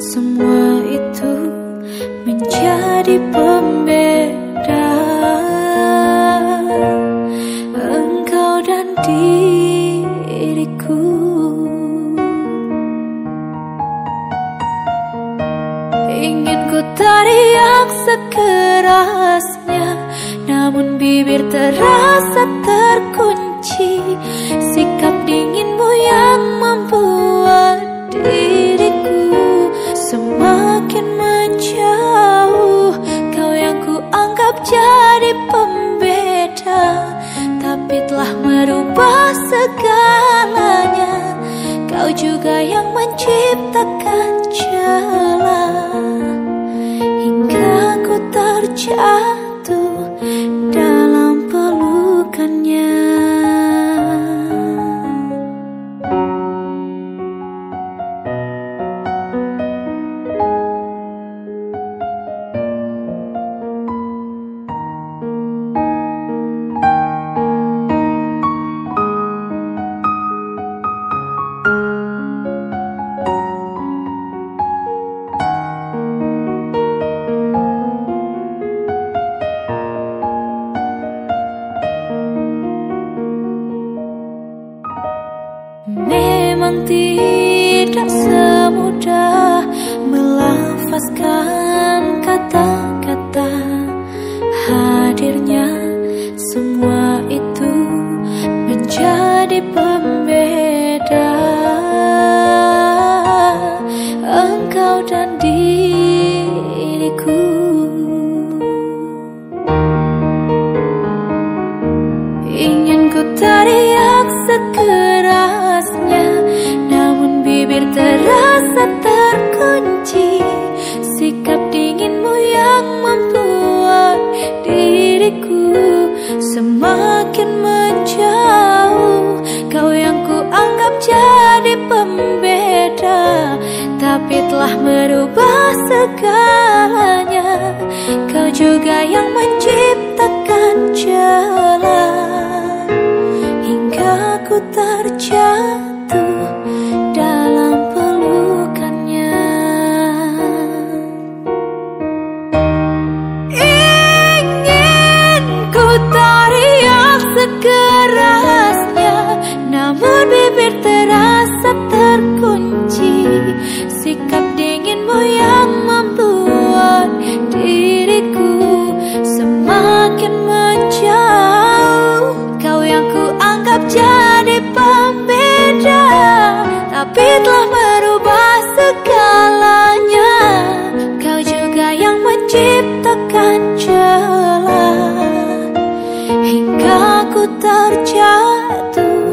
Semua itu Menjadi pembeda. Engkau dan diriku. Ingin ku teriak sekerasnya Namun bibir terasa telah merubah segalanya. Kau juga yang menciptakan celah. Hingga ku terjatuh Memang tidak semudah melafazkan kata-kata diriku Semakin menjauh. Kau yang ku anggap jadi pembeda Tapi telah merubah segalanya. Kau juga yang menciptakan jalan hingga ku terjatuh.